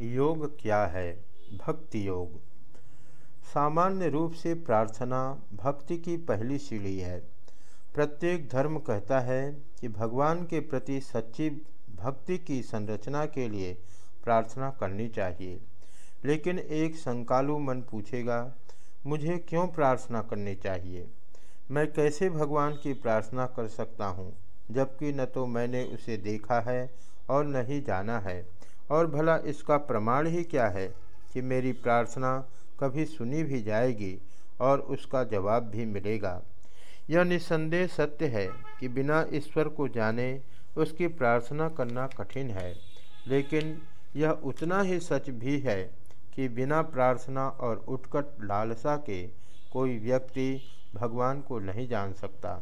योग क्या है? भक्ति योग। सामान्य रूप से प्रार्थना भक्ति की पहली सीढ़ी है। प्रत्येक धर्म कहता है कि भगवान के प्रति सच्ची भक्ति की संरचना के लिए प्रार्थना करनी चाहिए। लेकिन एक संकालु मन पूछेगा, मुझे क्यों प्रार्थना करनी चाहिए? मैं कैसे भगवान की प्रार्थना कर सकता हूँ? जबकि न तो मैंने उसे देखा है और न ही जाना है। और भला इसका प्रमाण ही क्या है कि मेरी प्रार्थना कभी सुनी भी जाएगी और उसका जवाब भी मिलेगा? यह निस्संदेह सत्य है कि बिना ईश्वर को जाने उसकी प्रार्थना करना कठिन है। लेकिन यह उतना ही सच भी है कि बिना प्रार्थना और उत्कट लालसा के कोई व्यक्ति भगवान को नहीं जान सकता।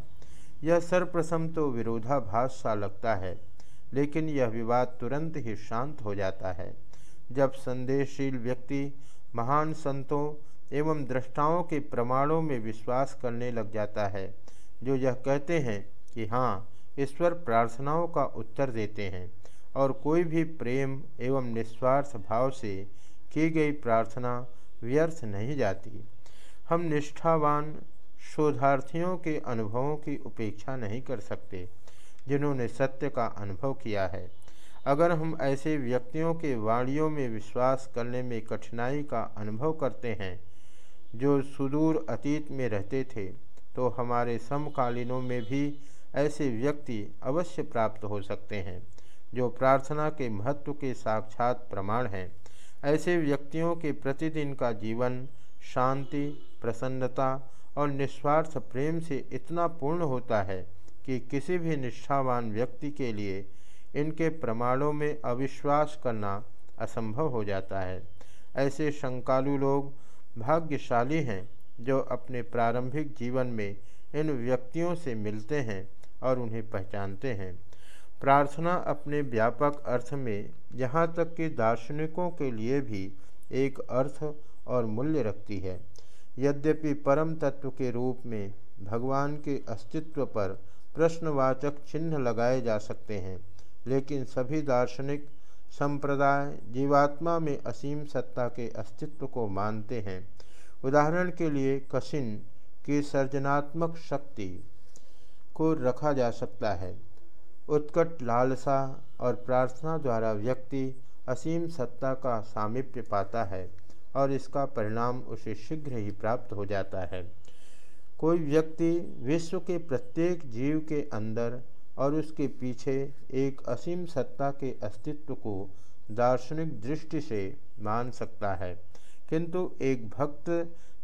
यह सर्वप्रथम तो विरोधाभास सा लगता है। लेकिन यह विवाद तुरंत ही शांत हो जाता है। जब संदेहशील व्यक्ति महान संतों एवं दृष्टाओं के प्रमाणों में विश्वास करने लग जाता है, जो यह कहते हैं कि हाँ ईश्वर प्रार्थनाओं का उत्तर देते हैं और कोई भी प्रेम एवं निस्वार्थ भाव से की गई प्रार्थना व्यर्थ नहीं जाती। हम निष्ठावान शोधार्थियों के अनुभवों की उपेक्षा नहीं कर सकते। जिन्होंने सत्य का अनुभव किया है। अगर हम ऐसे व्यक्तियों के वाणियों में विश्वास करने में कठिनाई का अनुभव करते हैं, जो सुदूर अतीत में रहते थे तो हमारे समकालीनों में भी ऐसे व्यक्ति अवश्य प्राप्त हो सकते हैं, जो प्रार्थना के महत्व के साक्षात प्रमाण हैं। ऐसे व्यक्तियों के प्रतिदिन का जीवन शांति, प्रसन्नता और निस्वार्थ प्रेम से इतना पूर्ण होता है कि किसी भी निष्ठावान व्यक्ति के लिए इनके प्रमाणों में अविश्वास करना असंभव हो जाता है। ऐसे शंकालु लोग भाग्यशाली हैं जो अपने प्रारंभिक जीवन में इन व्यक्तियों से मिलते हैं और उन्हें पहचानते हैं। प्रार्थना अपने व्यापक अर्थ में यहाँ तक कि दार्शनिकों के लिए भी एक अर्थ और मूल्य रखती है। यद्यपि परम तत्व के रूप में भगवान के अस्तित्व पर प्रश्नवाचक चिन्ह लगाए जा सकते हैं, लेकिन सभी दार्शनिक संप्रदाय जीवात्मा में असीम सत्ता के अस्तित्व को मानते हैं। उदाहरण के लिए कसिन की सर्जनात्मक शक्ति को रखा जा सकता है। उत्कट लालसा और प्रार्थना द्वारा व्यक्ति असीम सत्ता का सामिप्य पाता है और इसका परिणाम उसे शीघ्र ही प्राप्त हो जाता है। कोई व्यक्ति विश्व के प्रत्येक जीव के अंदर और उसके पीछे एक असीम सत्ता के अस्तित्व को दार्शनिक दृष्टि से मान सकता है। किंतु एक भक्त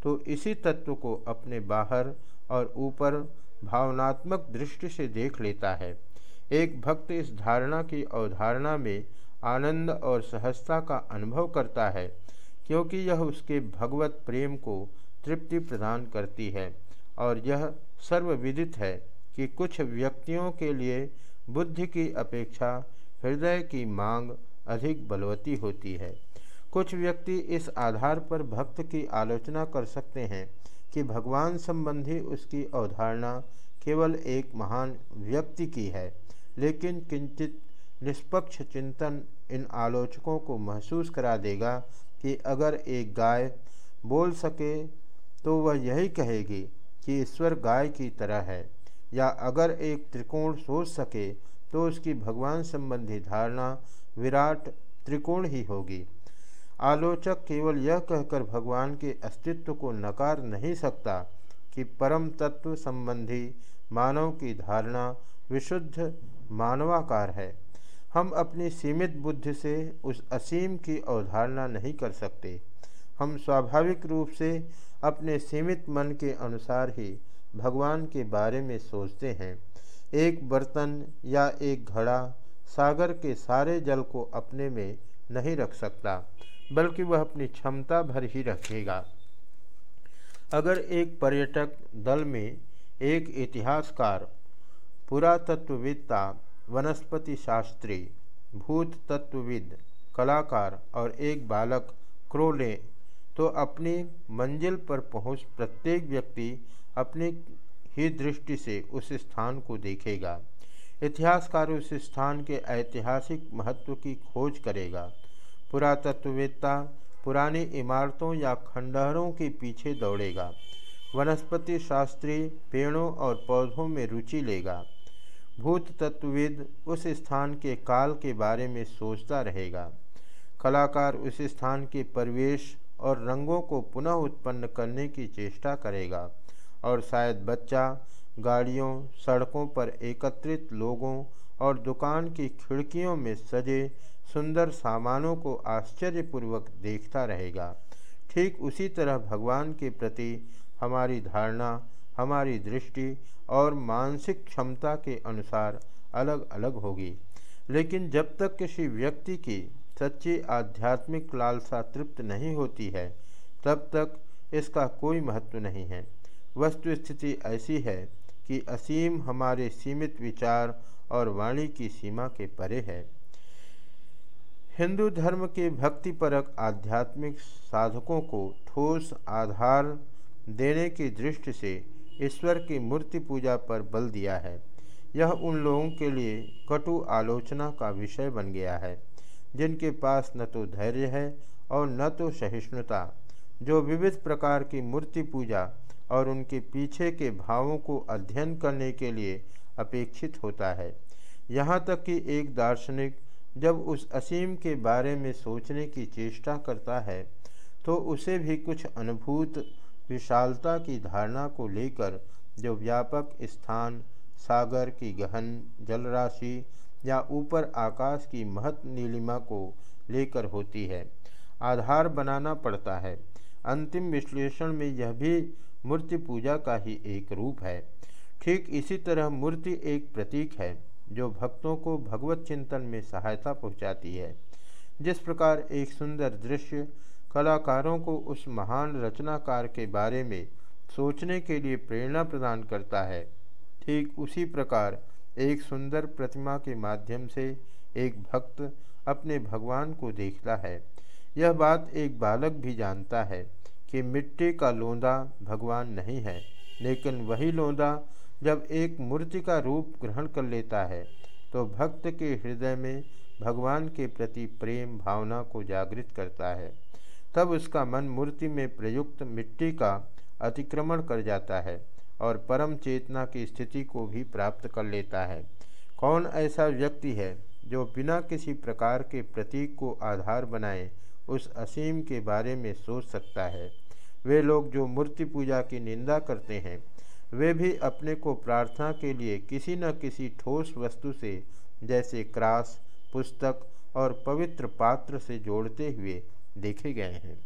तो इसी तत्व को अपने बाहर और ऊपर भावनात्मक दृष्टि से देख लेता है। एक भक्त इस धारणा की अवधारणा में आनंद और सहजता का अनुभव करता है, क्योंकि यह उसके भगवत प्रेम को तृप्ति प्रदान करती है। और यह सर्वविदित है कि कुछ व्यक्तियों के लिए बुद्धि की अपेक्षा हृदय की मांग अधिक बलवती होती है। कुछ व्यक्ति इस आधार पर भक्त की आलोचना कर सकते हैं कि भगवान संबंधी उसकी अवधारणा केवल एक महान व्यक्ति की है, लेकिन किंचित निष्पक्ष चिंतन इन आलोचकों को महसूस करा देगा कि अगर एक गाय बोल सके तो वह यही कहेगी कि ईश्वर गाय की तरह है, या अगर एक त्रिकोण सोच सके तो उसकी भगवान संबंधी धारणा विराट त्रिकोण ही होगी। आलोचक केवल यह कहकर भगवान के अस्तित्व को नकार नहीं सकता कि परम तत्व संबंधी मानव की धारणा विशुद्ध मानवाकार है। हम अपनी सीमित बुद्धि से उस असीम की अवधारणा नहीं कर सकते। हम स्वाभाविक रूप से अपने सीमित मन के अनुसार ही भगवान के बारे में सोचते हैं। एक बर्तन या एक घड़ा सागर के सारे जल को अपने में नहीं रख सकता, बल्कि वह अपनी क्षमता भर ही रखेगा। अगर एक पर्यटक दल में एक इतिहासकार पुरातत्वविद्ता वनस्पति शास्त्री भूत तत्वविद कलाकार और एक बालक क्रो लें तो अपनी मंजिल पर पहुँच प्रत्येक व्यक्ति अपनी ही दृष्टि से उस स्थान को देखेगा। इतिहासकार उस स्थान के ऐतिहासिक महत्व की खोज करेगा। पुरातत्ववेत्ता, पुरानी इमारतों या खंडहरों के पीछे दौड़ेगा। वनस्पति शास्त्री पेड़ों और पौधों में रुचि लेगा। भूत तत्वविद उस स्थान के काल के बारे में सोचता रहेगा। कलाकार उस स्थान के परिवेश और रंगों को पुनः उत्पन्न करने की चेष्टा करेगा। और शायद बच्चा गाड़ियों, सड़कों पर एकत्रित लोगों और दुकान की खिड़कियों में सजे सुंदर सामानों को आश्चर्यपूर्वक देखता रहेगा। ठीक उसी तरह भगवान के प्रति हमारी धारणा, हमारी दृष्टि और मानसिक क्षमता के अनुसार अलग अलग होगी। लेकिन जब तक किसी व्यक्ति की सच्ची आध्यात्मिक लालसा तृप्त नहीं होती है, तब तक इसका कोई महत्व नहीं है। वस्तु स्थिति ऐसी है कि असीम हमारे सीमित विचार और वाणी की सीमा के परे है। हिंदू धर्म के भक्तिपरक आध्यात्मिक साधकों को ठोस आधार देने की दृष्टि से ईश्वर की मूर्ति पूजा पर बल दिया है। यह उन लोगों के लिए कटु आलोचना का विषय बन गया है। जिनके पास न तो धैर्य है और न तो सहिष्णुता, जो विविध प्रकार की मूर्ति पूजा और उनके पीछे के भावों को अध्ययन करने के लिए अपेक्षित होता है। यहाँ तक कि एक दार्शनिक जब उस असीम के बारे में सोचने की चेष्टा करता है तो उसे भी कुछ अनुभूत विशालता की धारणा को लेकर जो व्यापक स्थान, सागर की गहन जलराशि या ऊपर आकाश की महत नीलिमा को लेकर होती है। आधार बनाना पड़ता है। अंतिम विश्लेषण में यह भी मूर्ति पूजा का ही एक रूप है। ठीक इसी तरह मूर्ति एक प्रतीक है, जो भक्तों को भगवत चिंतन में सहायता पहुंचाती है। जिस प्रकार एक सुंदर दृश्य कलाकारों को उस महान रचनाकार के बारे में सोचने के लिए प्रेरणा प्रदान करता है, ठीक उसी प्रकार एक सुंदर प्रतिमा के माध्यम से एक भक्त अपने भगवान को देखता है। यह बात एक बालक भी जानता है कि मिट्टी का लोंदा भगवान नहीं है, लेकिन वही लोंदा जब एक मूर्ति का रूप ग्रहण कर लेता है तो भक्त के हृदय में भगवान के प्रति प्रेम भावना को जागृत करता है। तब उसका मन मूर्ति में प्रयुक्त मिट्टी का अतिक्रमण कर जाता है। और परम चेतना की स्थिति को भी प्राप्त कर लेता है। कौन ऐसा व्यक्ति है जो बिना किसी प्रकार के प्रतीक को आधार बनाए उस असीम के बारे में सोच सकता है? वे लोग जो मूर्ति पूजा की निंदा करते हैं, वे भी अपने को प्रार्थना के लिए किसी न किसी ठोस वस्तु से, जैसे क्रास, पुस्तक और पवित्र पात्र से जोड़ते हुए देखे गए हैं।